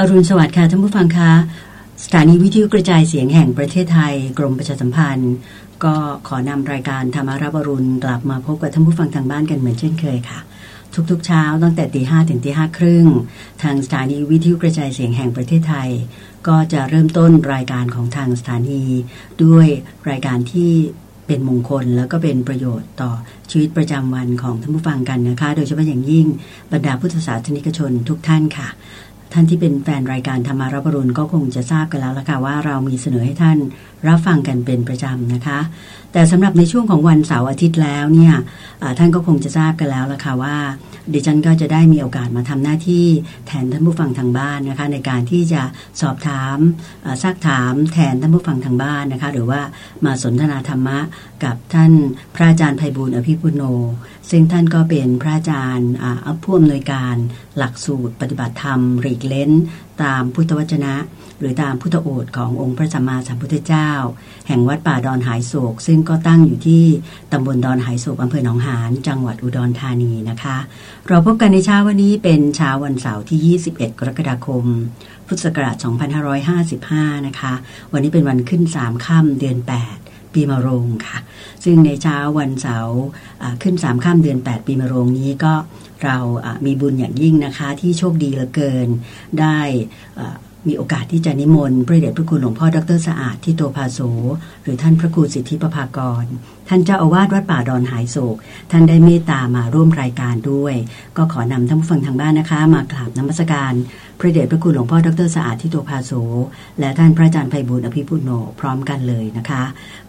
อรุณสวัสดิ์ค่ะท่านผู้ฟังคะสถานีวิทยุกระจายเสียงแห่งประเทศไทย กรมประชาสัมพันธ์ ก็ขอนำรายการธรรมารับอรุณกลับมาพบกับท่านผู้ฟังทางบ้านกันเหมือนเช่นเคยค่ะ ทุกๆเช้าตั้งแต่ตีห้ถึงตีห้าครึ่งทางสถานีวิทยุกระจายเสียงแห่งประเทศไทย ก็จะเริ่มต้นรายการของทางสถานี ด้วยรายการที่เป็นมงคลแล้วก็เป็นประโยชน์ต่อชีวิตประจำวันของท่านผู้ฟังกันนะคะ โดยเฉพาะอย่างยิ่งบรรดาพุทธศาสนิกชนทุกท่านค่ะ ท่านที่เป็นแฟนรายการธรรมารับรุณก็คงจะทราบกันแล้วละค่ะว่าเรามีเสนอให้ท่านรับฟังกันเป็นประจำนะคะ แต่สำหรับในช่วงของวันเสาร์อาทิตย์แล้วเนี่ยท่านก็คงจะทราบกันแล้วละค่ะว่าดิฉันก็จะได้มีโอกาสมาทำหน้าที่แทนท่านผู้ฟังทางบ้านนะคะในการที่จะสอบถามซักถามแทนท่านผู้ฟังทางบ้านนะคะหรือว่ามาสนทนาธรรมะกับท่านพระอาจารย์ไพบุญอภิปุโน ซึ่งท่านก็เป็นพระอาจารย์ผู้อำนวยการหลักสูตรปฏิบัติธรรมรีกเล้น ตามพุทธวจนะ หรือตามพุทธโอษขององค์พระสัมมาสัมพุทธเจ้า แห่งวัดป่าดอนหายโศก ซึ่งก็ตั้งอยู่ที่ตำบลดอนหายโศกอำเภอหนองหานจังหวัดอุดรธานีนะคะ เราพบกันในเช้าวันนี้เป็นเช้าวันเสาร์ที่ 21 กรกฎาคม พุทธศักราช 2555 นะคะ วันนี้เป็นวันขึ้น 3 ค่ำเดือน 8 ปีมะโรงค่ะ ซึ่งในเช้าวันเสาร์ขึ้นสามข้ามเดือน 8 ปีมะโรงนี้ก็เรามีบุญอย่างยิ่งนะคะ ที่โชคดีเหลือเกิน ได้มีโอกาสที่จะนิมนต์พระเดชพระคุณหลวงพ่อดรสะอาดที่โตภาโสหรือท่านพระครูสิทธิประภากร ท่านเจ้าอาวาสวัดป่าดอนหายโศก ท่านได้เมตตามาร่วมรายการด้วย ก็ขอนำท่านผู้ฟังทางบ้านนะคะ มากราบนมัสการพระเดชพระคุณหลวงพ่อดรสะอาดที่โตภาโสและท่านพระอาจารย์ไพบุญอภิปุโนพร้อมกันเลยนะคะ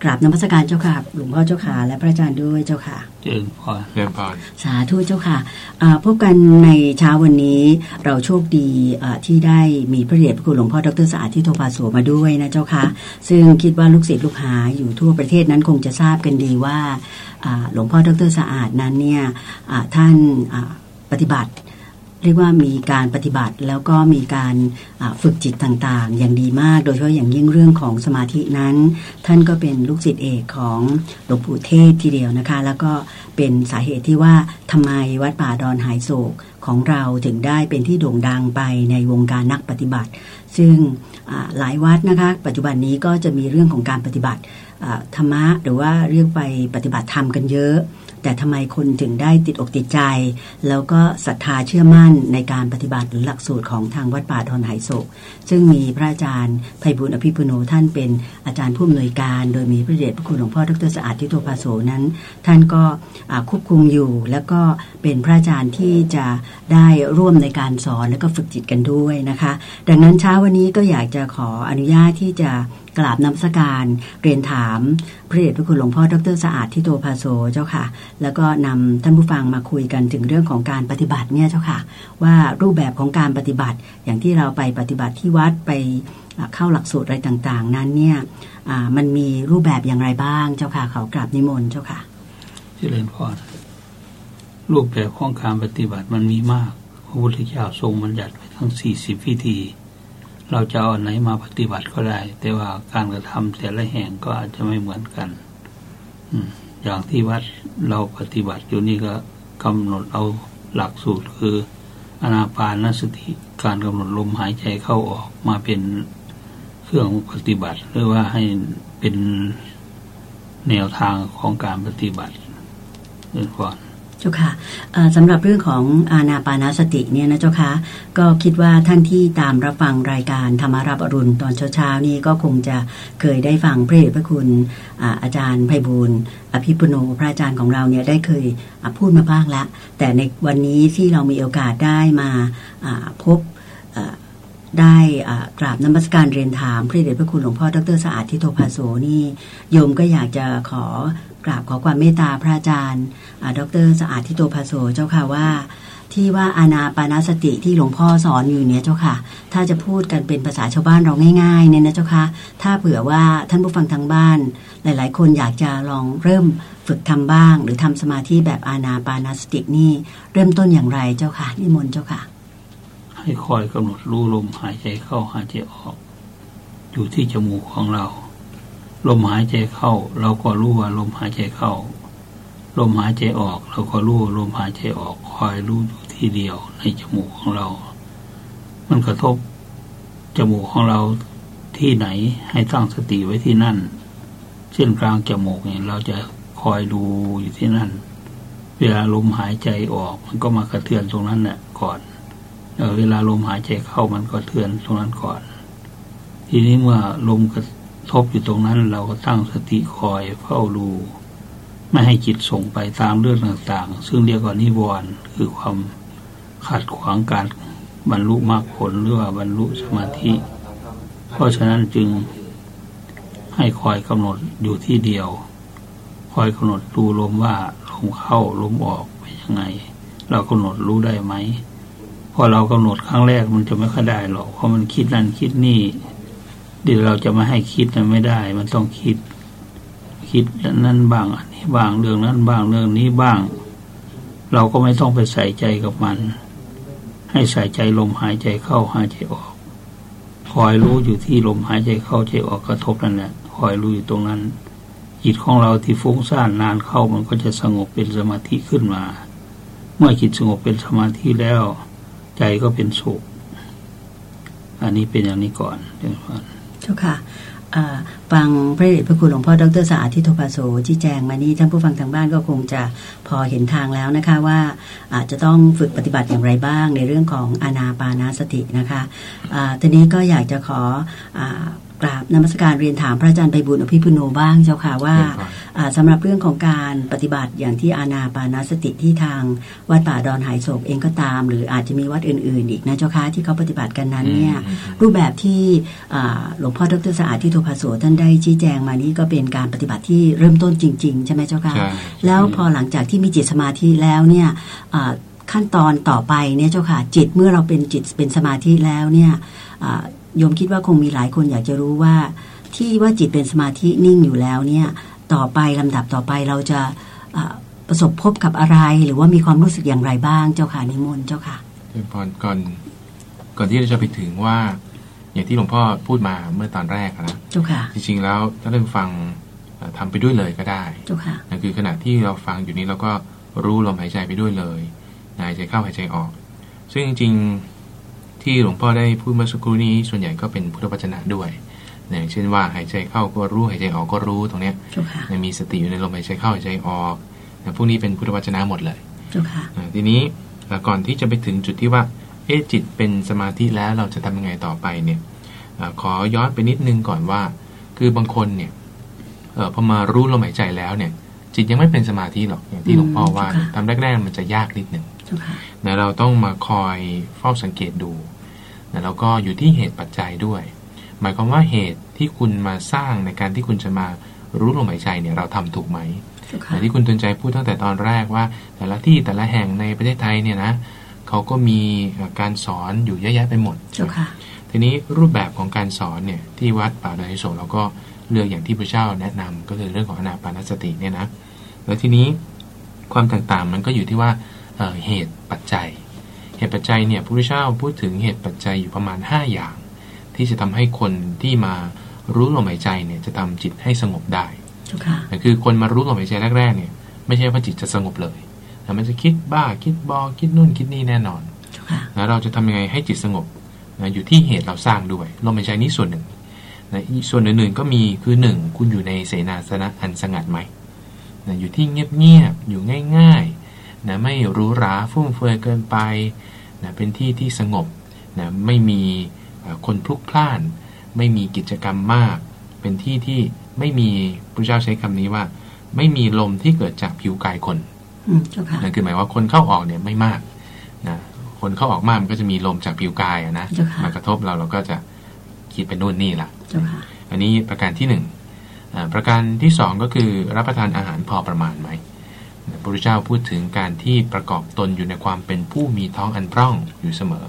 กราบนมัสการเจ้าค่ะหลวงพ่อเจ้าค่ะและพระอาจารย์ด้วยเจ้าค่ะเจริญพรเจริญพรสาธุเจ้าค่ะพบกันในเช้าวันนี้เราโชคดีที่ได้มีพระเดชพระคุณหลวงพ่อดรสะอาดที่โตภาโสมาด้วยนะเจ้าค่ะซึ่งคิดว่าลูกศิษย์ลูกหาอยู่ทั่วประเทศนั้นคงจะทราบกันดีว่าหลวงพ่อดรสะอาดนั้นเนี่ยท่านปฏิบัติ เรียกว่ามีการปฏิบัติแล้วก็มีการฝึกจิตต่างๆ อย่างดีมาก โดยเฉพาะอย่างยิ่งเรื่องของสมาธินั้น ท่านก็เป็นลูกศิษย์เอกของหลวงปู่เทศทีเดียวนะคะ แล้วก็เป็นสาเหตุที่ว่าทำไมวัดป่าดอนหายโศกของเราถึงได้เป็นที่โด่งดังไปในวงการนักปฏิบัติ ซึ่งหลายวัดนะคะ ปัจจุบันนี้ก็จะมีเรื่องของการปฏิบัติ ธรรมะหรือว่าเรื่องไปปฏิบัติธรรมกันเยอะ แต่ทำไมคนถึงได้ติดอกติดใจ แล้วก็ศรัทธาเชื่อมั่นในการปฏิบัติหรือหลักสูตรของทางวัดป่าทอนไหโศก ซึ่งมีพระอาจารย์ไพบุญอภิปุโนท่านเป็นอาจารย์ผู้อำนวยการ โดยมีพระเดชพระคุณหลวงพ่อดรสะอาดทิโตภาโสนั้น ท่านก็ควบคุมอยู่ แล้วก็เป็นพระอาจารย์ที่จะได้ร่วมในการสอนแล้วก็ฝึกจิตกันด้วยนะคะ ดังนั้นเช้าวันนี้ก็อยากจะขออนุญาตที่จะ กราบนำสการเรียนถามพระเดชพระคุณหลวงพ่อดรสะอาดที่โตภาโซเจ้าค่ะ แล้วก็นำท่านผู้ฟังมาคุยกันถึงเรื่องของการปฏิบัติเนี่ยเจ้าค่ะ ว่ารูปแบบของการปฏิบัติอย่างที่เราไปปฏิบัติที่วัดไปเข้าหลักสูตรอะไรต่างๆ นั้นเนี่ยมันมีรูปแบบอย่างไรบ้างเจ้าค่ะเขากราบนิมนต์เจ้าค่ะเจริญพรรูปแบบของการปฏิบัติมันมีมากพระพุทธเจ้าทรงบัญญัติไว้ทั้งสี่สิบวิธี เราจะเอาไหนมาปฏิบัติก็ได้ แต่ว่าการกระทำแต่ละแห่งก็อาจจะไม่เหมือนกันอย่างที่วัดเราปฏิบัติอยู่นี่ก็กำหนดเอาหลักสูตรคืออนาปานสติการกำหนดลมหายใจเข้าออกมาเป็นเครื่องปฏิบัติ หรือว่าให้เป็นแนวทางของการปฏิบัติเรื่องก่อน เจ้าค่ะสำหรับเรื่องของอาณาปานาสติเนี่ยนะเจ้าค่ะก็คิดว่าท่านที่ตามรับฟังรายการธรรมารับอรุณตอนเช้าๆนี้ก็คงจะเคยได้ฟังพระเดชพระคุณอาอาจารย์ไพบูลอภิปุโนพระอาจารย์ของเราเนี่ยได้เคยพูดมาบ้างแล้ว แต่ในวันนี้ที่เรามีโอกาสได้มาพบได้กราบนมัสการเรียนถามพระเดชพระคุณหลวงพ่อดรสะอาดทิโตภาโสนี่โยมก็อยากจะขอ กราบขอความเมตตาพระอาจารย์ดรสะอาดทิโตภาโสเจ้าค่ะว่า ที่ว่าอานาปานาสติที่หลวงพ่อสอนอยู่เนี่ยเจ้าค่ะ ถ้าจะพูดกันเป็นภาษาชาวบ้านเราง่ายๆเนี่ยนะเจ้าค่ะ ถ้าเผื่อว่าท่านผู้ฟังทางบ้าน หลาย ๆ คนอยากจะลองเริ่มฝึกทำบ้าง หรือทำสมาธิแบบอานาปานาสตินี่เริ่มต้นอย่างไรเจ้าค่ะนิมนต์เจ้าค่ะ ให้คอยกำหนดรู้ลมหายใจเข้าหายใจออก อยู่ที่จมูกของเรา ลมหายใจเข้า เราก็รู้ว่าลมหายใจเข้า ลมหายใจออก เราก็รู้ลมหายใจออกคอยรู้อยู่ที่เดียวในจมูกของเรา มันกระทบจมูกของเราที่ไหนให้ตั้งสติไว้ที่นั่น เช่นกลางจมูกเนี่ยเราจะคอยดูอยู่ที่นั่น เวลาลมหายใจออก มันก็มากระเทือนตรงนั้นแหละก่อนเวลาลมหายใจเข้ามันก็เทือนตรงนั้นก่อน ทีนี้เมื่อลมกระ ทบอยู่ตรงนั้นเราก็ตั้งสติคอยเฝ้าดูไม่ให้จิตส่งไปตามเรื่องต่างๆ ซึ่งเรียกว่านิวรณ์คือความขัดขวางการบรรลุมรรคผลหรือว่าบรรลุสมาธิ เพราะฉะนั้นจึงให้คอยกำหนดอยู่ที่เดียว คอยกำหนดดูลมว่าลมเข้าลมออกไปยังไง เรากำหนดรู้ได้ไหมพอเรากำหนดครั้งแรกมันจะไม่ค่อยได้หรอกเพราะมันคิดนั่นคิดนี่ เดี๋ยวเราจะมาให้คิดมันไม่ได้ มันต้องคิด คิดนั่นบ้าง อันนี้บ้างเรื่องนั้นบ้างเรื่องนี้บ้าง เราก็ไม่ต้องไปใส่ใจกับมัน ให้ใส่ใจลมหายใจเข้าหายใจออก คอยรู้อยู่ที่ลมหายใจเข้าใจออกกระทบนั่นแหละคอยรู้อยู่ตรงนั้น จิตของเราที่ฟุ้งซ่านนานเข้ามันก็จะสงบเป็นสมาธิขึ้นมา เมื่อจิตสงบเป็นสมาธิแล้ว ใจก็เป็นสุขอันนี้เป็นอย่างนี้ก่อนเดี๋ยวก่อน เจ้าค่ะฟังพระเดชพระคุณหลวงพ่อดรสาธิโทภาโสชี้แจงมานี่ท่านผู้ฟังทางบ้านก็คงจะพอเห็นทางแล้วนะคะว่าอาจจะต้องฝึกปฏิบัติอย่างไรบ้างในเรื่องของอานาปานาสตินะคะะทีนี้ก็อยากจะขอ กราบนมัสการเรียนถามพระอาจารย์ไปบุญอภิพุโนบ้างเจ้าค่ะว่าสำหรับเรื่องของการปฏิบัติอย่างที่อาณาปานาสติที่ทางวัดป่าดอนหายโศกเองก็ตาม หรืออาจจะมีวัดอื่น ๆ อีกนะเจ้าค่ะที่เขาปฏิบัติกันนั้นเนี่ยรูปแบบที่หลวงพ่อดรสะอาดที่โทภาโสท่านได้ชี้แจงมานี้ก็เป็นการปฏิบัติที่เริ่มต้นจริง ๆ ใช่ไหมเจ้าค่ะแล้วพอหลังจากที่มีจิตสมาธิแล้วเนี่ยขั้นตอนต่อไปเนี่ยเจ้าค่ะจิตเมื่อเราเป็นจิตเป็นสมาธิแล้วเนี่ย โยมคิดว่าคงมีหลายคนอยากจะรู้ว่า ที่ว่าจิตเป็นสมาธินิ่งอยู่แล้วเนี่ย ต่อไปลำดับต่อไปเราจะประสบพบกับอะไร หรือว่ามีความรู้สึกอย่างไรบ้างเจ้าค่ะนิมนต์เจ้าค่ะเพื่อนพรก่อนก่อนที่เราจะไปถึงว่า อย่างที่หลวงพ่อพูดมาเมื่อตอนแรกนะเจ้าค่ะจริงๆแล้วถ้าเริ่มฟังทำไปด้วยเลยก็ได้เจ้าค่ะนั่นคือขณะที่เราฟังอยู่นี้เราก็รู้ลมหายใจไปด้วยเลยหายใจเข้าหายใจออก ซึ่งจริง ที่หลวงพ่อได้พูดเมื่อสักครู่นี้ส่วนใหญ่ก็เป็นพุทธวจนะด้วยอย่างเช่นว่าหายใจเข้าก็รู้หายใจออกก็รู้ตรงนี้มีสติอยู่ในลมหายใจเข้าหายใจออกพวกนี้เป็นพุทธวจนะหมดเลยทีนี้ก่อนที่จะไปถึงจุดที่ว่าเอ๊จิตเป็นสมาธิแล้วเราจะทำยังไงต่อไปเนี่ยขอย้อนไปนิดนึงก่อนว่า คือบางคนเนี่ยพอมารู้ลมหายใจแล้วเนี่ย จิตยังไม่เป็นสมาธิหรอกอย่างที่หลวงพ่อว่าทำแรกๆมันจะยากนิดหนึ่ง นะเราต้องมาคอยเฝ้าสังเกตดูนะแล้วก็อยู่ที่เหตุปัจจัยด้วย หมายความว่าเหตุที่คุณมาสร้างในการที่คุณจะมารู้ลมหายใจเนี่ยเราทำถูกไหมแต่ที่คุณตุนใจพูดตั้งแต่ตอนแรกว่า แต่ละที่แต่ละแห่งในประเทศไทยเนี่ยนะเขาก็มีการสอนอยู่เยอะแยะไปหมดทีนี้รูปแบบของการสอนเนี่ยที่วัดป่าดอยโศเราก็เลือกอย่างที่พระเจ้าแนะนำก็คือเรื่องของอนาปานสติเนี่ยนะแล้วทีนี้ความต่างๆมันก็อยู่ที่ว่า เหตุปัจจัย เหตุปัจจัยเนี่ยพระพุทธเจ้าพูดถึงเหตุปัจจัยอยู่ประมาณ 5 อย่าง ที่จะทำให้คนที่มารู้ลมหายใจเนี่ยจะทำจิตให้สงบได้แต่คือคนมารู้ลมหายใจแรกๆเนี่ยไม่ใช่ว่าจิตจะสงบเลยแต่มันจะคิดบ้าคิดบอคิดนู่นคิดนี่แน่นอนแล้วเราจะทำยังไงให้จิตสงบนะอยู่ที่เหตุเราสร้างด้วยลมหายใจนี้ส่วนหนึ่งนะส่วนอื่นๆก็มีคือหนึ่งคุณอยู่ในเสนาสนะอันสงัดไหมนะอยู่ที่เงียบๆอยู่ง่าย นะไม่รู้ราฟุ่มเฟือยเกินไปนะเป็นที่ที่สงบนะไม่มีคนพลุกพล่าน ไม่มีกิจกรรมมาก เป็นที่ที่ไม่มีพระเจ้าใช้คำนี้ว่า ไม่มีลมที่เกิดจากผิวกายคนนั่นคือหมายว่าคนเข้าออกเนี่ยไม่มากนะคนเข้าออกมากมันก็จะมีลมจากผิวกายนะมากระทบเราเราก็จะคิดเป็นนู่นนี่ละอันนี้ประการที่หนึ่งประการที่สองก็คือรับประทานอาหารพอประมาณไหม พระพุทธเจ้าพูดถึงการที่ประกอบตนอยู่ในความเป็นผู้มีท้องอันพร่องอยู่เสมอ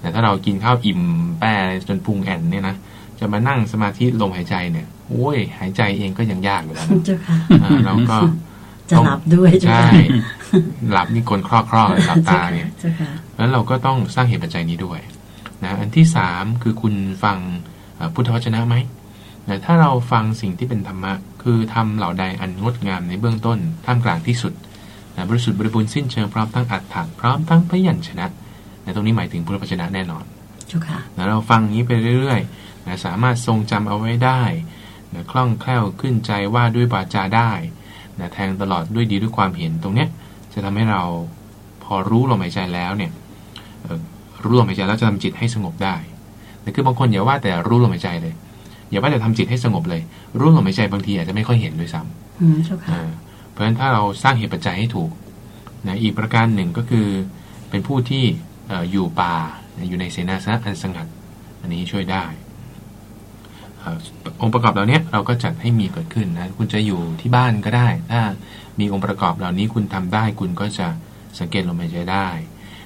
แต่ถ้าเรากินข้าวอิ่มแปรจนพุงแอนเนี่ยนะจะมานั่งสมาธิลมหายใจเนี่ยโอ้ยหายใจเองก็ยังยากอยู่แล้วเราก็จะหลับด้วยใช่หลับนี่คนคลอกคลอกหลับตาเนี่ยแล้วเราก็ต้องสร้างเหตุปัจจัยนี้ด้วยนะอันที่สามคือคุณฟังพุทธวจนะไหมแต่ถ้าเราฟังสิ่งที่เป็นธรรมะ คือทำเหล่าใดอันงดงามในเบื้องต้น ท่ามกลางที่สุดนะบริสุทธิ์บริบูรณ์สิ้นเชิงพร้อมทั้งอัตถะพร้อมทั้งพยัญชนะในตรงนี้หมายถึงพุทธวจนะแน่นอนเจ้าค่ะนะเราฟังอย่างนี้ไปเรื่อยๆนะสามารถทรงจำเอาไว้ได้นะคล่องแคล่วขึ้นใจว่าด้วยวาจาได้นะแทงตลอดด้วยดีด้วยความเห็นตรงเนี้ยจะทำให้เราพอรู้ลมหายใจแล้วเนี่ยเอ่อรู้ลมหายใจแล้วจะทำจิตให้สงบได้แต่คือบางคนอย่าว่าแต่รู้ลมหายใจเลย อย่าว่าแต่ทำจิตให้สงบเลย รู้ลมหายใจบางทีอาจจะไม่ค่อยเห็นด้วยซ้ำอืมเจ้าค่ะอ่าเพราะฉะนั้นถ้าเราสร้างเหตุปัจจัยให้ถูกนะอีกประการหนึ่งก็คือเป็นผู้ที่เอ่ออยู่ป่าอยู่ในเสนาสนะอันสงัด อันนี้ช่วยได้เอ่อองค์ประกอบเหล่านี้เราก็จัดให้มีเกิดขึ้นนะคุณจะอยู่ที่บ้านก็ได้ ถ้ามีองค์ประกอบเหล่านี้คุณทำได้ คุณก็จะสังเกตลมหายใจได้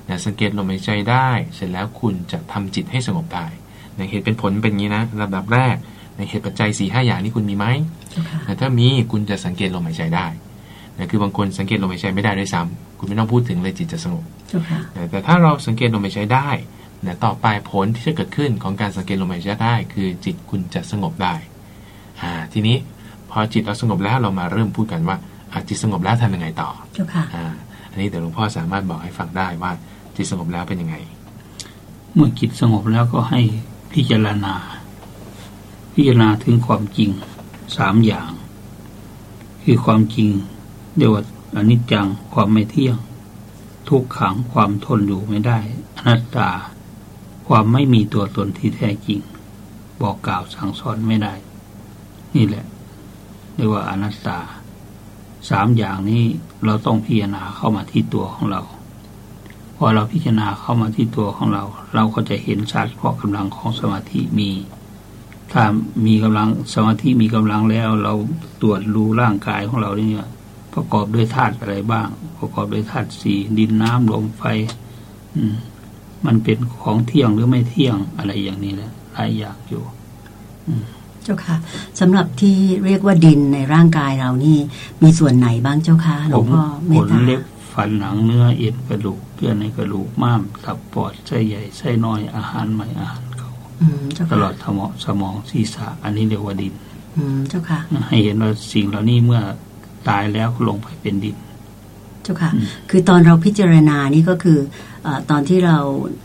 นะสังเกตลมหายใจได้ เสร็จแล้วคุณจะทำจิตให้สงบได้ในเหตุเป็นผลเป็นอย่างนี้นะลำดับแรก ในเหตุปัจจัย4ีห้าอย่างนี้คุณมีไหมเจ้าค่ะแต่ถ้ามีคุณจะสังเกตลมหายใจได้นะคือบางคนสังเกตลมหายใจไม่ได้ด้วยซ้ำคุณไม่ต้องพูดถึงเลยจิตจะสงบเจ้าค่ะนะแต่ถ้าเราสังเกตลมหายใจได้นะต่อไปผลที่จะเกิดขึ้นของการสังเกตลมหายใจได้ คือจิตคุณจะสงบได้อ่าทีนี้พอจิตเราสงบแล้วเรามาเริ่มพูดกันว่าอะจิตสงบแล้วทำยังไงต่อเจ้าค่ะอ่าอันนี้เดี๋ยวหลวงพ่อสามารถบอกให้ฟังได้ว่าจิตสงบแล้วเป็นยังไง เมื่อจิตสงบแล้วก็ให้พิจารณา พิจารณาถึงความจริงสามอย่าง คือความจริงเรียกว่าอนิจจังความไม่เที่ยง ทุกขังความทนอยู่ไม่ได้ อนัตตา ความไม่มีตัวตนที่แท้จริง บอกกล่าวสั่งสอนไม่ได้ นี่แหละเรียกว่าอนัตตาสามอย่างนี้เราต้องพิจารณาเข้ามาที่ตัวของเราพอเราพิจารณาเข้ามาที่ตัวของเรา เราก็จะเห็นชัดเพราะกำลังของสมาธิมี ถ้ามีกำลังสมาธิมีกำลังแล้ว เราตรวจรู้ร่างกายของเราเนี่ยประกอบด้วยธาตุอะไรบ้าง ประกอบด้วยธาตุสี่ดินน้ำลมไฟ อืม มันเป็นของเที่ยงหรือไม่เที่ยงอะไรอย่างนี้แหละหลายอย่างอยู่เจ้าค่ะสำหรับที่เรียกว่าดินในร่างกายเรานี่ มีส่วนไหนบ้างเจ้าค่ะหลผวงมพ่อเมขตนตาเล็บฟันหนังเนื้อเอ็นกระดูกเกลือในกระดูกม้ามตับปอดไส้ใหญ่ไส้น้อยอาหารใหม่อาหารเก่าอืมเจ้า ตค่ะลอดสมองสมองศีรษะ อันนี้เรียกว่าดิน อืมเจ้าค่ะ ให้เห็นว่าสิ่งเหล่านี้เมื่อตายแล้วลงไปเป็นดิน เจ้าค่ะอืมคือตอนเราพิจารณานี่ก็คือเออตอนที่เรา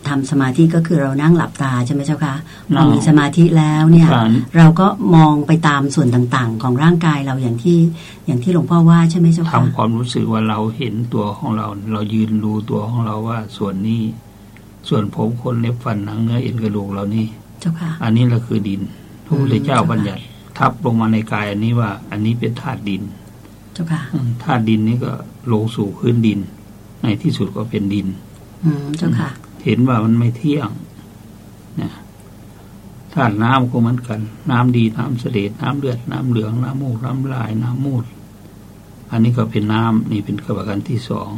ทำสมาธิก็คือเรานั่งหลับตาใช่ไหมเจ้าค่ะพอมีสมาธิแล้วเนี่ยการเราก็มองไปตามส่วนต่างๆ ของร่างกายเราอย่างที่อย่างที่หลวงพ่อว่าใช่ไหมเจ้าค่ะทำความรู้สึกว่าเราเห็นตัวของเรา เรายืนดูตัวของเราว่าส่วนนี้ ส่วนผมขนเล็บฟันหนังเนื้อเอ็นกระดูกเรานี่ เจ้าค่ะ อันนี้แหละคือดินพระพุทธเจ้าอืมบัญญัติ ทับลงมาในกายอันนี้ว่า อันนี้เป็นธาตุดิน เจ้าค่ะอืมธาตุดินนี่ก็ลงสู่พื้นดิน ในที่สุดก็เป็นดิน อืมเจ้าค่ะ เห็นว่ามันไม่เที่ยงเนี่ยธาตุน้ำก็เหมือนกัน น้ำดีน้ำเสด็จน้ำเลือดน้ำเหลืองน้ำมูกน้ำลายน้ำมูด อันนี้ก็เป็นน้ำนี่เป็นกระบวนที่สอง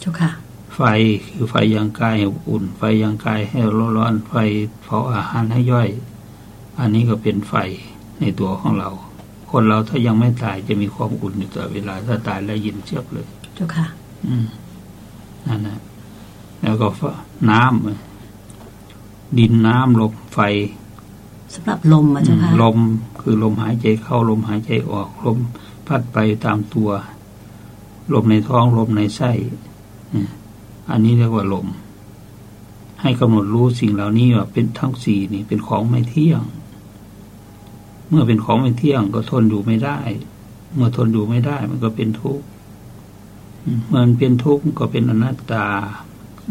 เจ้าค่ะ ไฟคือไฟยังกายให้อุ่น ไฟยังกายให้ร้อนๆไฟเผาอาหารให้ย่อย อันนี้ก็เป็นไฟในตัวของเรา คนเราถ้ายังไม่ตายจะมีความอุ่นอยู่ตลอดเวลาถ้าตายแล้วเยินเชียบเลยเจ้าค่ะ อืมนั่นนะแล้วก็ฟ้าน้ำดินน้ำลมไฟสำหรับลมอะเจ้าค่ะลมคือลมหายใจเข้าลมหายใจออก ลมพัดไปตามตัว ลมในท้องลมในไส้อืม อันนี้เรียกว่าลม ให้กำหนดรู้สิ่งเหล่านี้ว่าเป็นทั้งสี่นี่เป็นของไม่เที่ยง เมื่อเป็นของไม่เที่ยงก็ทนอยู่ไม่ได้ เมื่อทนอยู่ไม่ได้ มันก็เป็นทุกข์อืมเมื่อมันเป็นทุกข์ก็เป็นอนัตตา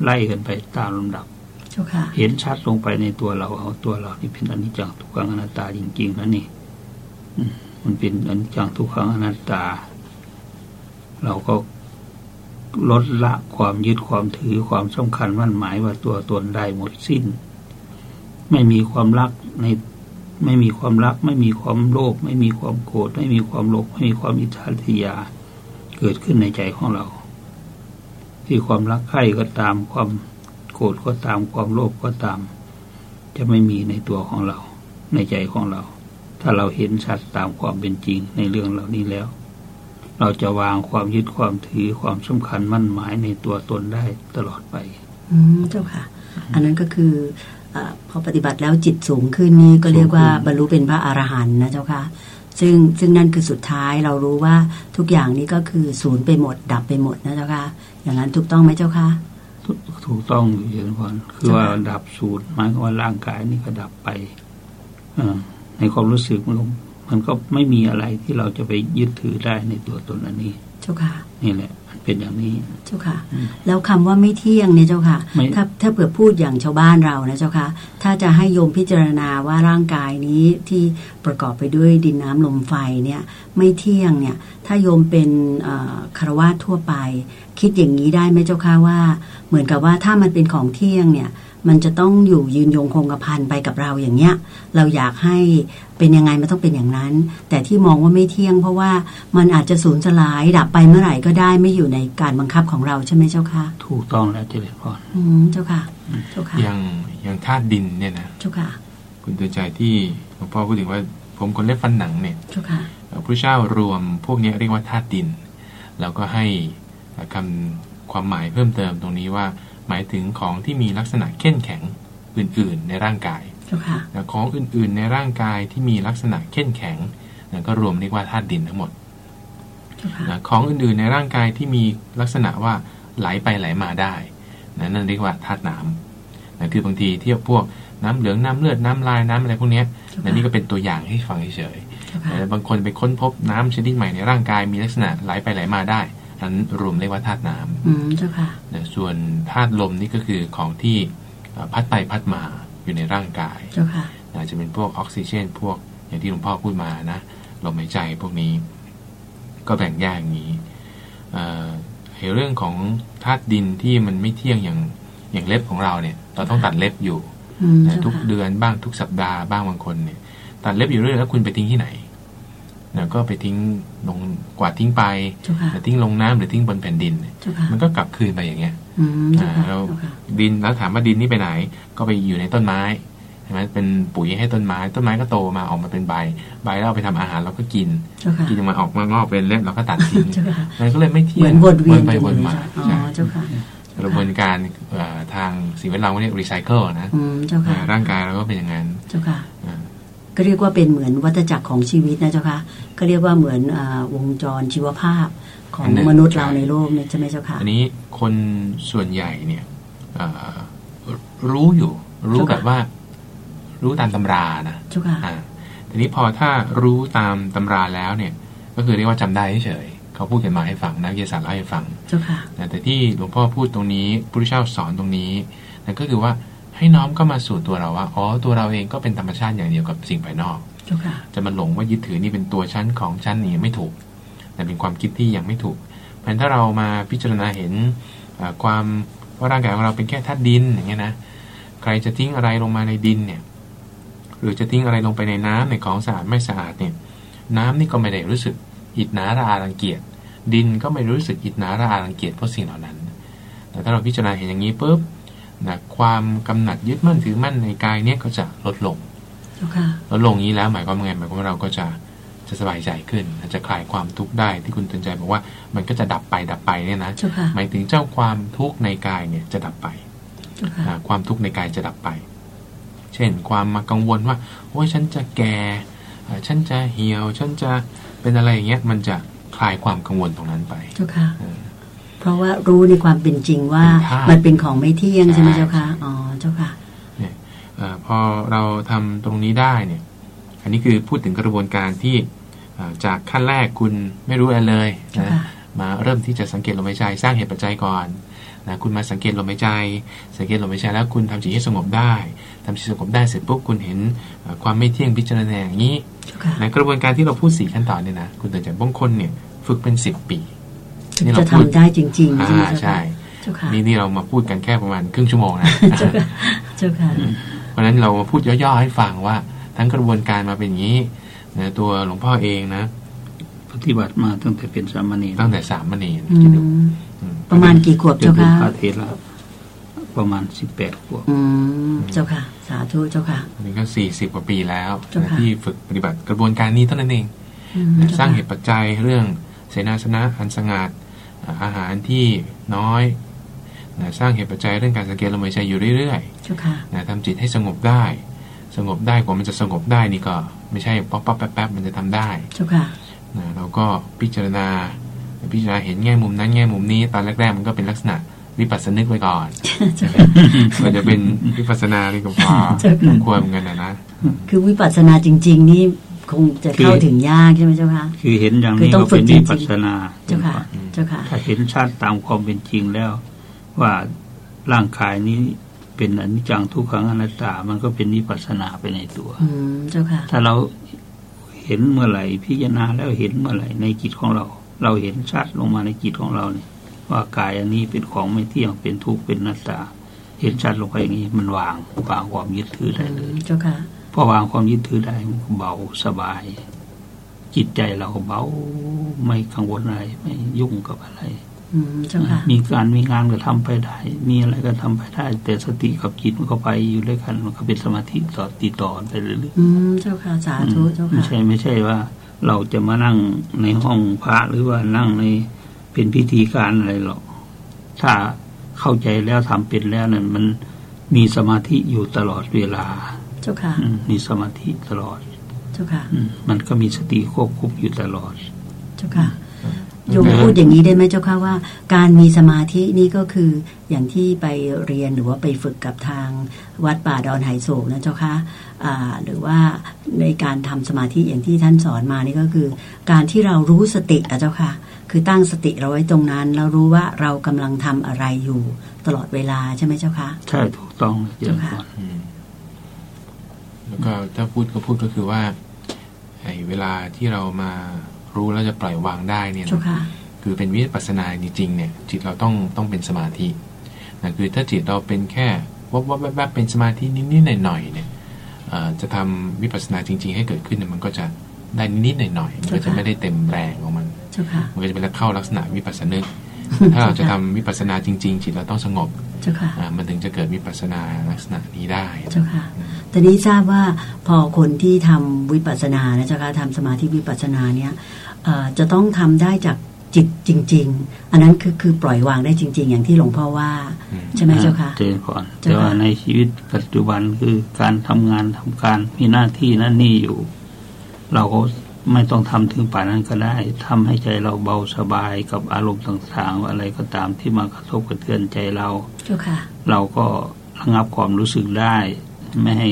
ไล่กันไปตามลำดับเจ้าค่ะเห็นชัดลงไปในตัวเราเอาตัวเรานี่เป็นอนิจจังทุกขังอนัตตาจริงๆแล้วนี่อืมมันเป็นอนิจจังทุกขังอนัตตา เราก็ ลดละความยึดความถือความสำคัญมั่นหมายว่าตัวตนได้หมดสิ้น ไม่มีความรักในไม่มีความรัก ไม่มีความโลภไม่มีความโกรธไม่มีความโลภไม่มีความอิจฉาทิยา เกิดขึ้นในใจของเรา ที่ความรักใคร่ก็ตามความโกรธก็ตามความโลภก็ตาม จะไม่มีในตัวของเรา ในใจของเรา ถ้าเราเห็นชัดตามความเป็นจริงในเรื่องเหล่านี้แล้ว เราจะวางความยึดความถือความสำคัญมั่นหมายในตัวตนได้ตลอดไป อืมเจ้าค่ะ อันนั้นก็คือเออพอปฏิบัติแล้วจิตสูงขึ้นนี่ก็เรียกว่าสูงขึ้นบรรลุเป็นพระอรหันต์นะเจ้าค่ะ ซึ่งซึ่งนั่นคือสุดท้ายเรารู้ว่าทุกอย่างนี้ก็คือศูนย์ไปหมด ดับไปหมดนะเจ้าค่ะ อย่างนั้นถูกต้องไหมเจ้าค่ะถูถูกต้องอยู่เจริญพรคือว่าดับสูตรหมายความว่าร่างกายนี่ก็ดับไปเออในความรู้สึกมัน มันก็ไม่มีอะไรที่เราจะไปยึดถือได้ในตัวตนอันนี้ เจ้าค่ะ นี่แหละมันเป็นอย่างนี้ เจ้าค่ะ แล้วคำว่าไม่เที่ยงเนี่ยเจ้าค่ะไม่ถ้าถ้าเผื่อพูดอย่างชาวบ้านเรานะเจ้าค่ะ ถ้าจะให้โยมพิจารณาว่าร่างกายนี้ที่ประกอบไปด้วยดินน้ำลมไฟเนี่ยไม่เที่ยงเนี่ย ถ้าโยมเป็นเอ่อคารวะทั่วไป คิดอย่างนี้ได้ไหมเจ้าค่ะว่า เหมือนกับว่าถ้ามันเป็นของเที่ยงเนี่ย มันจะต้องอยู่ยืนยงคงกระพันไปกับเราอย่างเนี้ย เราอยากให้เป็นยังไงมันต้องเป็นอย่างนั้น แต่ที่มองว่าไม่เที่ยง เพราะว่ามันอาจจะสูญสลายดับไปเมื่อไหร่ก็ได้ไม่อยู่ในการบังคับของเราใช่ไหมเจ้าค่ะ ถูกต้องแล้วเจริญพรอืมเจ้าค่ะเจ้าค่ะอย่างอย่างธาตุดินเนี่ยนะเจ้าค่ะ คุณเตือนใจที่หลวงพ่อพูดถึงว่าผมคนเล็บฟันหนังเนี่ยเจ้าค่ะพระพุทธเจ้ารวมพวกนี้เรียกว่าธาตุดินแล้วก็ให้คำความหมายเพิ่มเติมตรงนี้ว่า หมายถึงของที่มีลักษณะเข้มแข็งอื่น ๆ ในร่างกายเจ้าค่ะแต่ของอื่นๆ ในร่างกายที่มีลักษณะเข้มแข็งนะก็รวมเรียกว่าธาตุดินทั้งหมดเจ้าค่ะนะของอื่นๆ ในร่างกายที่มีลักษณะว่าไหลไปไหลมาได้นะนั่นเรียกว่าธาตุน้ำนะคือบางทีเทียบพวกน้ำเหลืองน้ำเลือดน้ำลายน้ำอะไรพวกเนี้ยเจ้านะค่ะนี่ก็เป็นตัวอย่างให้ฟังเฉยเจ้าๆค่ะแต่บางคนไปค้นพบน้ำชนิดใหม่ในร่างกายมีลักษณะไหลไปไหลมาได้อั นนั้นรวมเรียกว่าธาตุน้ำอืมเจ้าค่ะนะส่วนธาตุลมนี่ก็คือของที่เอ่อพัดไปพัดมาอยู่ในร่างกายเจ้าค่ะอาจจะเป็นพวกออกซิเจน พวกอย่างที่หลวงพ่อพูดมานะลมหายใจพวกนี้ ก็แบ่งแยกอย่างนี้เอ่อไอ้เรื่องของธาตุดินที่มันไม่เที่ยงอย่างอย่างเล็บของเราเนี่ย เราต้องตัดเล็บอยู่อืมนะเจ้าทุกค่ะเดือนบ้างทุกสัปดาห์บ้างบางคนเนี่ย ตัดเล็บอยู่เรื่อยแล้วคุณไปทิ้งที่ไหน นะก็ไปทิ้งลงกวาดทิ้งไปเจ้าค่ะหรือทิ้งลงน้ำหรือทิ้งบนแผ่นดินเนี่ยเจ้าค่ะมันก็กลับคืนไปอย่างเงี้ยอืมเจ้าค่ะอ่าเราเจ้าค่ะดินแล้วถามว่าดินนี่ไปไหน ก็ไปอยู่ในต้นไม้ใช่ไหมเป็นปุ๋ยให้ต้นไม้ต้นไม้ก็โตมาออกมาเป็นใบ ใบแล้วเอาไปทำอาหารเราก็กินเจ้าค่ะกินมาออกมางอกเป็นเล็บเราก็ตัดทิ้งเจ้าค่ะมันก็เลยไม่เที่เหยมืองนวนเวียนไปกันวนอยู่มาอ๋อใช่เจ้าค่ะกระบวนการเอ่อทางสิ่งแวดล้อมเรียกรีไซเคิลนะอืมเจ้าค่ะร่างกายเราก็เป็นอย่างนั้นเจ้าค่ะอ่า ก็เรียกว่าเป็นเหมือนวัฏจักรของชีวิตนะเจ้าค่ะก็เรียกว่าเหมือนอาวงจรชีวภาพของมนุษย์เราในโลกเนี่ยใช่ไหมเจ้าค่ะอันนี้คนส่วนใหญ่เนี่ยเอ่อรู้อยู่ รู้เจ้าค่ะแบบว่า รู้ตามตำรานะเจ้าค่ะอ่าทีนี้พอถ้ารู้ตามตำราแล้วเนี่ย ก็คือเรียกว่าจำได้เฉยๆเขาพูดกันมาให้ฟังนักวิทยาศาสตร์เล่าให้ฟังเจ้าค่ะนะแต่ที่หลวงพ่อพูดตรงนี้พระพุทธเจ้าสอนตรงนี้นั่นก็คือว่า ให้น้อมก็มาสู่ตัวเราว่าอ๋อตัวเราเองก็เป็นธรรมชาติอย่างเดียวกับสิ่งภายนอกเจ้าค่ะจะมาหลงว่ายึดถือนี่เป็นตัวชั้นของชั้นนี่ไม่ถูกแต่เป็นความคิดที่ยังไม่ถูกเพราะฉะนั้นถ้าเรามาพิจารณาเห็นเอ่อความว่าร่างกายของเราเป็นแค่ธาตุดินอย่างเงี้ยนะใครจะทิ้งอะไรลงมาในดินเนี่ย หรือจะทิ้งอะไรลงไปในน้ำในของสะอาดไม่สะอาดเนี่ย น้ำนี่ก็ไม่ได้รู้สึกอิจนาระอารังเกียจดินก็ไม่รู้สึกอิจนาระอารังเกียจเพราะสิ่งเหล่านั้น แต่ถ้าเราพิจารณาเห็นอย่างนี้ปุ๊บ นะความกำหนัดยึดมั่นถือมั่นในกายเนี่ยก็จะลดลงเจ้าค่ะลดลงนี้แล้วหมายความว่าไงหมายความว่าเราก็จะจะสบายใจขึ้นจะคลายความทุกข์ได้ที่คุณเตือนใจบอกว่ามันก็จะดับไปดับไปเนี่ยนะเจ้าค่ะหมายถึงเจ้าความทุกข์ในกายเนี่ยจะดับไปเจ้าค่ะนะความทุกข์ในกายจะดับไป เช่น ความมากังวลว่าโอ้ยฉันจะแก่เอ่อฉันจะเหี่ยว ฉันจะเป็นอะไรอย่างเงี้ยมันจะคลายความกังวลตรงนั้นไป เจ้าค่ะเออเพราะว่ารู้ในความเป็นจริงว่าเป็นธาตุมันเป็นของไม่เที่ยงใช่ใช่ไหมเจ้าค่ะอ๋อเจ้าค่ะเออพอเราทำตรงนี้ได้เนี่ย อันนี้คือพูดถึงกระบวนการที่เอ่อจากขั้นแรกคุณไม่รู้อะไรเลยเจ้านะค่ะมาเริ่มที่จะสังเกตลมหายใจสร้างเหตุปัจจัยก่อนนะคุณมาสังเกตลมหายใจ สังเกตลมหายใจแล้วคุณทำจิตให้สงบได้ทำจิตสงบได้เสร็จปุ๊บคุณเห็นเอ่อความไม่เที่ยงพิจารณาอย่างนี้เจ้าค่ะในกระบวนการที่เราพูดสี่ขั้นตอนเนี่ยนะคุณตื่นใจบางคนเนี่ยฝึกเป็นสิบปีถึง นี่เราจะพูดทำได้จริงๆอ่าใช่ไหมเจ้าใช่ค่ะเจ้าค่ะนี่นี่เรามาพูดกันแค่ประมาณครึ่งชั่วโมงนะเจ้าค่ะเจ้าค่ะเพราะฉะนั้นเรามาพูดย่อๆให้ฟังว่า ทั้งกระบวนการมาเป็นอย่างนี้นะตัวหลวงพ่อเองนะ ปฏิบัติมาตั้งแต่เป็นสามเณรตั้งแต่สามมณีอืคิดดูมอืมประมาณกี่ขวบจนเจ้าเป็นค่ะพระเทระประมาณสิบแปดขวบอืมเจ้าค่ะ สาธุเจ้าค่ะอันนี้ก็สี่สิบกว่าปีแล้วเจ้านะค่ะที่ฝึกปฏิบัติกระบวนการนี้เท่านั้นเองอืมนะเจ้าสร้างค่ะเหตุปัจจัยเรื่องเสนาสนะอันสงัด อ่าอาหารที่น้อยนะสร้างเหตุปัจจัยเรื่องการสังเกตลมหายใจอยู่เรื่อยเจ้าค่ะๆนะทำจิตให้สงบได้ สงบได้กว่ามันจะสงบได้นี่ก็ ไม่ใช่ป๊อปป๊อปแป๊บแป๊บมันจะทำได้เจ้าค่ะนะเราก็พิจารณา พิจารณาเห็นแง่มุมนั้นแง่มุมนี้ตอนแรกๆมันก็เป็นลักษณะวิปัสสนึกไว้ก่อนก็จะเป็นวิปัสสนานี่ก็พอควรเหมือนกันนะนะคือวิปัสสนาจริง ๆ นี่ คงจะเข้าถึงยากใช่ไหมเจ้าคะคือเห็นอย่างนี้ก็เป็นวิปัสสนาเจ้าค่ะเจ้าค่ะถ้าเห็นชาติตามความเป็นจริงแล้ว ว่าร่างกายนี้เป็นอนิจจังทุกขังอนัตตา มันก็เป็นวิปัสสนาไปในตัวอืมเจ้าค่ะ ถ้าเราเห็นเมื่อไหร่พิจารณาแล้วเห็นเมื่อไหร่ในจิตของเรา เราเห็นชัดลงมาในจิตของเราเนี่ยว่ากายอันนี้เป็นของไม่เที่ยงเป็นทุกข์เป็นนัตตา เห็นชัดลงไปอย่างนี้มันวางวางความยึดถือได้เลย เจ้าค่ะ พอวางความยึดถือได้มันก็เบาสบาย จิตใจเราก็เบาไม่กังวลอะไร ไม่ยุ่งกับอะไรอืมเจ้าค่ะมีการมีงานก็ทำไปได้ มีอะไรก็ทำไปได้ แต่สติกับจิตมันก็ไปอยู่ด้วยกัน มันก็เป็นสมาธิต่อติดต่อไปเรื่อยอืมเจ้าค่ะสาธุเจ้าๆไม่ค่ะใช่ไม่ใช่ว่า เราจะมานั่งในห้องพระหรือว่านั่งในเป็นพิธีการอะไรหรอก ถ้าเข้าใจแล้วทำเป็นแล้วนั่นมันมีสมาธิอยู่ตลอดเวลา เจ้าค่ะอืมมีสมาธิตลอด เจ้าค่ะอืมมันก็มีสติควบคุมอยู่ตลอด เจ้าค่ะโยมพูดอย่างนี้ได้ไหมเจ้าค่ะว่า การมีสมาธินี่ก็คืออย่างที่ไปเรียนหรือว่าไปฝึกกับทางวัดป่าดอนไหโศกนะเจ้าค่ะอ่าหรือว่าในการทำสมาธิอย่างที่ท่านสอนมานี่ก็คือ การที่เรารู้สติอะเจ้าค่ะ คือตั้งสติเราไว้ตรงนั้นแล้วรู้ว่าเรากำลังทำอะไรอยู่ตลอดเวลาใช่ไหมเจ้าค่ะใช่ถูกต้องเจริญพรอืม แล้วก็ถ้าพูดก็พูดก็คือว่าไอ้เวลาที่เรามารู้แล้วจะปล่อยวางได้เนี่ยนะเจ้าค่ะคือเป็นวิปัสสนาจริงๆเนี่ย จิตเราต้องต้องเป็นสมาธินะคือถ้าจิตเราเป็นแค่วับวับแวบๆเป็นสมาธินิดๆหน่อยๆเนี่ยเอ่อจะทำวิปัสสนาจริง ๆ ให้เกิดขึ้นเนี่ยมันก็จะได้นิดๆหน่อยๆมันก็จะไม่ได้เต็มแรงของมันเจ้าค่ะมันก็จะเป็นเข้าลักษณะวิปัสสนึกถ้าเราจะทำวิปัสสนาจริง ๆ จิตเราต้องสงบเจ้าค่ะอ่ามันถึงจะเกิดวิปัสสนาลักษณะนี้ได้เจ้าค่ะตอนนี้ทราบว่าพอคนที่ทำวิปัสสนานะเจ้าค่ะทำสมาธิวิปัสสนาเนี่ยเอ่อจะต้องทำได้จากจิตจริง ๆ อันนั้นคือคือปล่อยวางได้จริง ๆ อย่างที่หลวงพ่อว่าอืมใช่ไหมเจ้าค่ะเจริญพรเจ้าค่ะแต่ว่าในชีวิตปัจจุบันคือการทำงานทำการมีหน้าที่นั่นนี่อยู่ เราก็ ไม่ต้องทำถึงป่านนั้นก็ได้ทำให้ใจเราเบาสบายกับอารมณ์ต่างๆ อะไรก็ตามที่มากระทบกระเทือนใจเราเจ้าค่ะเราก็ระงับความรู้สึกได้ ไม่ให้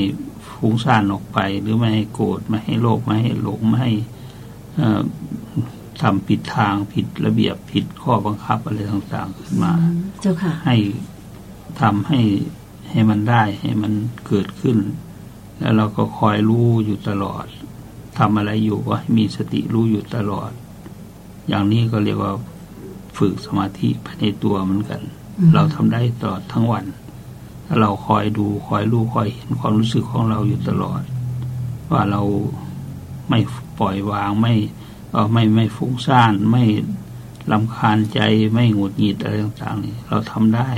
ฟุ้งซ่านออกไป หรือไม่ให้โกรธไม่ให้โลภไม่ให้หลงไม่ให้เอ่อทำผิดทางผิดระเบียบผิดข้อบังคับอะไรต่างๆขึ้นมาเจ้าค่ะ ให้ทำให้ให้มันได้ให้มันเกิดขึ้น แล้วเราก็คอยรู้อยู่ตลอด ทำอะไรอยู่ก็ให้มีสติรู้อยู่ตลอด อย่างนี้ก็เรียกว่าฝึกสมาธิภายในตัวเหมือนกันอืมเราทำได้ตลอดทั้งวันถ้าเราคอยดูคอยรู้คอยเห็นความรู้สึกของเราอยู่ตลอด ว่าเราไม่ปล่อยวางไม่เอ่อไม่ไม่ฟุ้งซ่านไม่ลำคาญใจไม่หงุดหงิดอะไรต่างๆนี่เราทำได้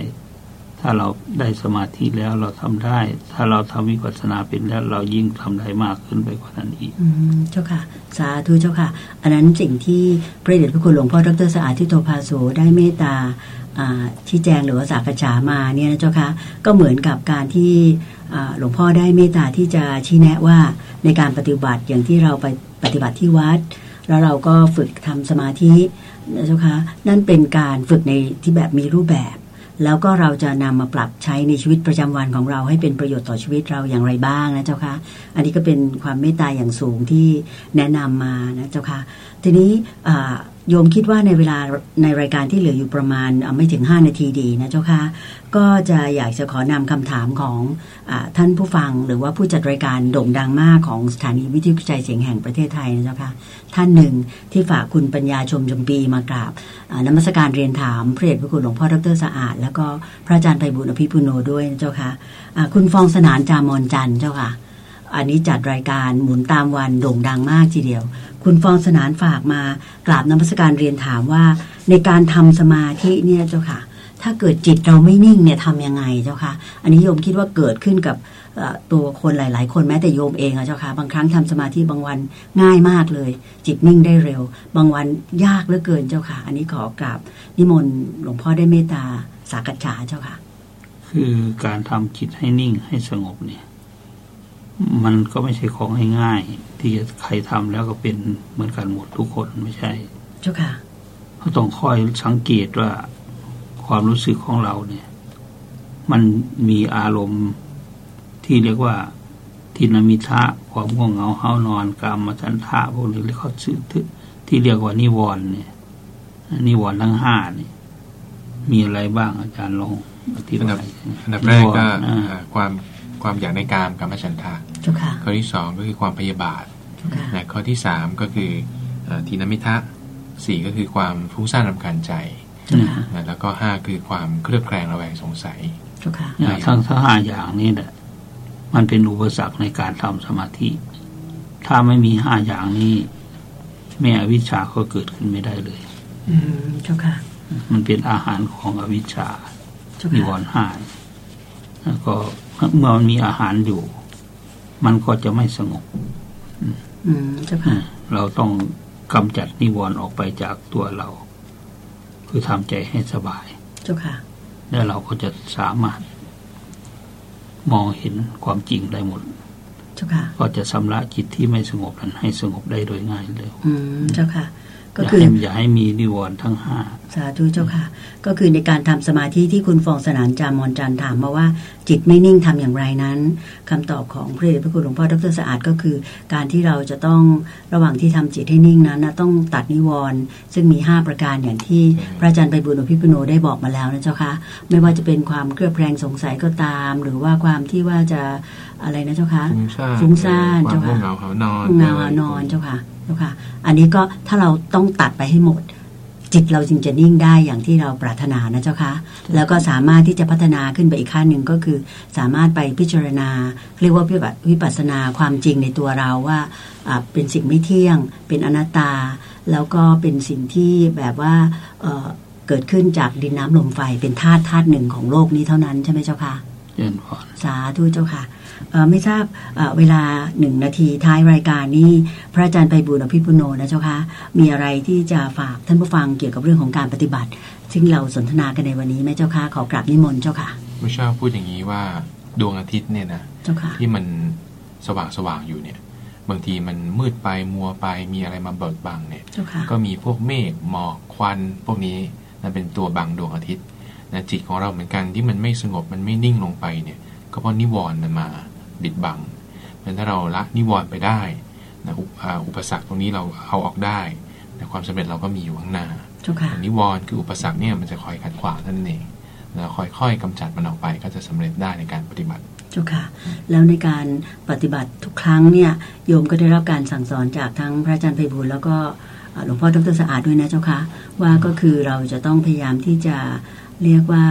ถ้าเราได้สมาธิแล้วเราทำได้ ถ้าเราทำวิปัสสนาเป็นแล้วเรายิ่งทำได้มากขึ้นไปกว่านั้นอีกอืเจ้าค่ะ สาธุเจ้าค่ะ อันนั้นสิ่งที่พระเดชพระคุณหลวงพ่อดรสะอาดทิโตภาโสได้เมตตาชี้แจงหรือว่าสักษามาเนี่ยนะเจ้าค่ะก็เหมือนกับการที่หลวงพ่อได้เมตตาที่จะชี้แนะว่าในการปฏิบัติอย่างที่เราไปปฏิบัติที่วัด แล้วเราก็ฝึกทำสมาธินะเจ้าค่ะนั่นเป็นการฝึกในที่แบบมีรูปแบบ แล้วก็เราจะนำมาปรับใช้ในชีวิตประจำวันของเราให้เป็นประโยชน์ต่อชีวิตเราอย่างไรบ้างนะเจ้าค่ะอันนี้ก็เป็นความเมตตาอย่างสูงที่แนะนำมานะเจ้าค่ะทีนี้อ่า โยมคิดว่าในเวลาในรายการที่เหลืออยู่ประมาณไม่ถึง 5 นาทีดีนะเจ้าค่ะก็จะอยากจะขอนำคำถามของอท่านผู้ฟังหรือว่าผู้จัดรายการโด่งดังมากของสถานีวิทยุกระจายเสียงแห่งประเทศไทยนะเจ้าค่ะท่านหนึ่งที่ฝากคุณปัญญาชมจมปีมากราบนมัสการเรียนถามพระเดชพระคุณหลวงพ่อดรสะอาด แล้วก็พระอาจารย์ไพบุญอภิปุโนด้วยนะเจ้าค่ะคุณฟองสนานจามอนจันเจ้าค่ะ อันนี้จัดรายการหมุนตามวันโด่งดังมากทีเดียว คุณฟองสนานฝากมากราบนมัสการเรียนถามว่า ในการทำสมาธิเนี่ยเจ้าค่ะ ถ้าเกิดจิตเราไม่นิ่งเนี่ยทำยังไงเจ้าค่ะ อันนี้โยมคิดว่าเกิดขึ้นกับตัวคนหลาย ๆ คนแม้แต่โยมเองอะเจ้าค่ะบางครั้งทำสมาธิบางวันง่ายมากเลย จิตนิ่งได้เร็ว บางวันยากเหลือเกินเจ้าค่ะ อันนี้ขอกราบนิมนต์หลวงพ่อได้เมตตาสากัจฉาเจ้าค่ะ คือการทำจิตให้นิ่งให้สงบเนี่ย มันก็ไม่ใช่ของง่ายๆที่จะใครทำแล้วก็เป็นเหมือนกันหมดทุกคนไม่ใช่เจ้าค่ะเขาต้องคอยสังเกตว่าความรู้สึกของเราเนี่ย มันมีอารมณ์ที่เรียกว่าทินามิทะความง่วงเหงาเฮานอนกามฉันทะพวกนี้เขาชื่อที่เรียกว่านิวรณ์เนี่ยนิวรณ์ทั้งห้านี่มีอะไรบ้างอาจารย์ลองอธิอันดับาบยอันดับแรกก็นิวรณ์อ่าอ่าความ ความอยากในกามกามฉันทะเจ้าค่ะข้อที่สองก็คือความพยาบาทเจ้าค่ะนะข้อที่สามก็คือเอ่อทีนมิทะสี่ก็คือความฟุ้งซ่านรำคาญใจเจ้าค่ะนะแล้วก็ห้าคือความเครือบแคลงระแวงสงสัยเจ้าค่ะเนี่ยทั้งทั้งห้าอย่างนี้แหละมันเป็นอุปสรรคในการทำสมาธิ ถ้าไม่มีห้าอย่างนี้แม่อวิชชาก็เกิดขึ้นไม่ได้เลย อืมเจ้าค่ะ มันเป็นอาหารของอวิชชาเจ้านิวค่ะรณ์ห้าแล้วก็ เมื่อมันมีอาหารอยู่ มันก็จะไม่สงบอืมเจ้าค่ะเราต้องกำจัดนิวรณ์ออกไปจากตัวเรา คือทำใจให้สบาย เจ้าค่ะ แล้วเราก็จะสามารถ มองเห็นความจริงได้หมด เจ้าค่ะ ก็จะชำระจิตที่ไม่สงบนั้นให้สงบได้โดยง่ายเลยอืมเจ้าค่ะ ก็อย่าคือให้อย่าให้มีนิวรณ์ทั้งห้าสาธุเจ้าค่ะ ก็คือในการทำสมาธิที่คุณฟองสนานจามอนจันทร์ถามมาว่า จิตไม่นิ่งทำอย่างไรนั้นคำตอบของพระเดชพระคุณหลวงพ่อดรสะอาดก็คือ การที่เราจะต้องระหว่างที่ทำจิตให้นิ่งนั้นนะต้องตัดนิวรณ์ซึ่งมี 5 ประการอย่างที่พระอาจารย์ไปบุญอภิปุโนได้บอกมาแล้วนะเจ้าค่ะไม่ว่าจะเป็นความเครือบแคลงสงสัยก็ตาม หรือว่าความที่ว่าจะอะไรนะเจ้าค่ะฟุ้งซ่านฟุ้งซ่านความเจ้าค่ะง่วงเหงาหานอนเงานอนเจ้าค่ะ เจ้าค่ะอันนี้ก็ถ้าเราต้องตัดไปให้หมด จิตเราจึงจะนิ่งได้อย่างที่เราปรารถนานะเจ้าค่ะแล้วก็สามารถที่จะพัฒนาขึ้นไปอีกขั้นหนึ่งก็คือ สามารถไปพิจารณา เรียกว่าวิปัสวิปัสสนาความจริงในตัวเราว่าอ่าเป็นสิ่งไม่เที่ยง เป็นอนัตตา แล้วก็เป็นสิ่งที่แบบว่าเอ่อเกิดขึ้นจากดินน้ำลมไฟเป็นธาตุธาตุหนึ่งของโลกนี้เท่านั้นใช่ไหมเจ้าค่ะเจริญพรสาธุเจ้าค่ะเอ่อ ไม่ทราบเอ่อเวลาหนึ่งนาทีท้ายรายการนี้พระอาจารย์ไปบูรอภิปุโนนะเจ้าค่ะมีอะไรที่จะฝากท่านผู้ฟังเกี่ยวกับเรื่องของการปฏิบัติ ซึ่งเราสนทนากันในวันนี้ไหมเจ้าค่ะขอกราบนิมนต์เจ้าค่ะไม่ชอบพูดอย่างนี้ว่าดวงอาทิตย์เนี่ยนะเจ้าค่ะที่มันสว่างสว่างๆอยู่เนี่ยบางทีมันมืดไปมัวไปมีอะไรมาเบิกบังเนี่ยเจ้าค่ะก็มีพวกเมฆหมอกควันพวกนี้นั่นเป็นตัวบังดวงอาทิตย์นะจิตของเราเหมือนกันที่มันไม่สงบมันไม่นิ่งลงไปเนี่ย ก็เพราะนิวรณ์มันมาบิดบังเพราะฉะนั้นถ้าเราละนิวรณ์ไปได้นะอุปอ่าอุปสรรคตรงนี้เราเอาออกได้แต่ความสำเร็จเราก็มีอยู่ข้างหน้าเจ้าค่ะแต่นิวรณ์คืออุปสรรคเนี่ยมันจะคอยขัดขวางนั่นเองแล้วค่อยๆกำจัดมันออกไปก็จะสำเร็จได้ในการปฏิบัติเจ้าค่ะแล้วในการปฏิบัติทุกครั้งเนี่ยโยมก็ได้รับการสั่งสอนจากทั้งพระอาจารย์ไพบูลย์แล้วก็เอ่อหลวงพ่อดรสะอาดด้วยนะเจ้าค่ะว่าก็คือเราจะต้องพยายามที่จะเรียกว่า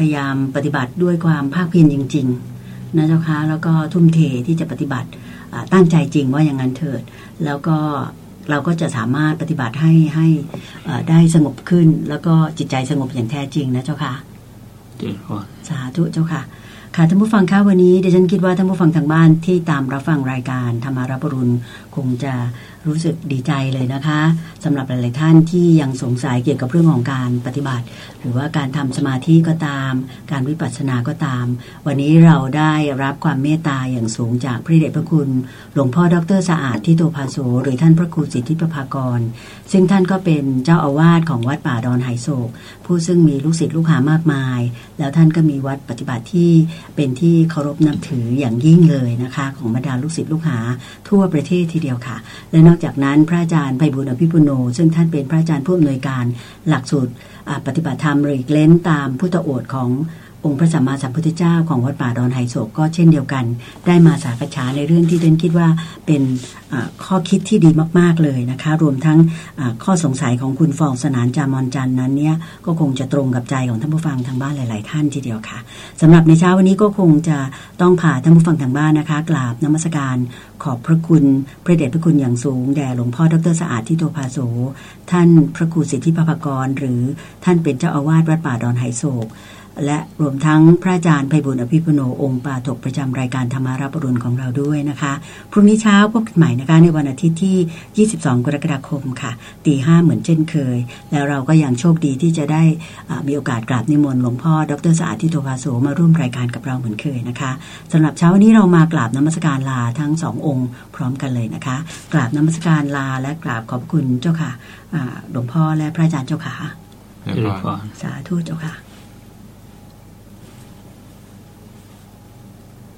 พยายามปฏิบัติด้วยความภาคเพียรจริง ๆ นะเจ้าค่ะแล้วก็ทุ่มเทที่จะปฏิบัติอ่าตั้งใจจริงว่าอย่างนั้นเถิด แล้วก็เราก็จะสามารถปฏิบัติให้ให้เอ่อได้สงบขึ้น แล้วก็จิตใจสงบอย่างแท้จริงนะเจ้าค่ะเจริญพรสาธุเจ้าค่ะ ค่ะท่านผู้ฟังคะวันนี้ดิฉันคิดว่าท่านผู้ฟังทางบ้านที่ตามรับฟังรายการธรรมารับรุณคงจะ รู้สึกดีใจเลยนะคะสำหรับหลาย ๆ ท่านที่ยังสงสัยเกี่ยวกับเรื่องของการปฏิบัติ หรือว่าการทำสมาธิก็ตาม การวิปัสสนาก็ตาม วันนี้เราได้รับความเมตตาอย่างสูงจากพระเดชพระคุณ หลวงพ่อดรสะอาดที่โตภาโสหรือท่านพระครูสิทธิประภากร ซึ่งท่านก็เป็นเจ้าอาวาสของวัดป่าดอนไหโศก ผู้ซึ่งมีลูกศิษย์ลูกหามากมาย แล้วท่านก็มีวัดปฏิบัติที่เป็นที่เคารพนับถืออย่างยิ่งเลยนะคะ ของบรรดาลูกศิษย์ลูกหาทั่วประเทศทีเดียวค่ะและนอกจากนั้นพระอาจารย์ไพบุญอภิปุโน ซึ่งท่านเป็นพระอาจารย์ผู้อำนวยการหลักสูตรปฏิบัติธรรมหรือเล้นตามพุทธโอษของ องค์พระสัมมาสัมพุทธเจ้าของวัดป่าดอนไหโศกก็เช่นเดียวกัน ได้มาสากษาในเรื่องที่เดนคิดว่าเป็นข้อคิดที่ดีมาก ๆเลยนะคะ รวมทั้งข้อสงสัยของคุณฟองสนานจามอนจันนั้นเนี่ยก็คงจะตรงกับใจของท่านผู้ฟังทางบ้านหลาย ๆ ท่านทีเดียวค่ะสำหรับในเช้าวันนี้ก็คงจะต้องพาท่านผู้ฟังทางบ้านนะคะกราบนมัสการขอบพระคุณพระเดชพระคุณอย่างสูงแด่หลวงพ่อดรสะอาดที่โตภาโสท่านพระครูสิทธิปภกร หรือท่านเป็นเจ้าอาวาสวัดป่าดอนไหโศก และรวมทั้งพระอาจารย์ไพบุญอภิปุโนองค์ปาถกประจำรายการธรรมารับรุณของเราด้วยนะคะ พรุ่งนี้เช้าพบกันใหม่นะคะในวันอาทิตย์ที่ 22 กรกฎาคมค่ะตีห้าเหมือนเช่นเคย แล้วเราก็ยังโชคดีที่จะได้อ่ามีโอกาสกราบนิมนต์หลวงพ่อดรสะอาดทิโตภาโสมาร่วมรายการกับเราเหมือนเคยนะคะสำหรับเช้าวันนี้เรามากราบนมัสการลาทั้งสององค์ พร้อมกันเลยนะคะ กราบนมัสการลาและกราบขอบคุณเจ้าค่ะอ่าหลวงพ่อและพระอาจารย์เจ้าค่ะแล้วเจริก็ญพรสาธุเจ้าค่ะ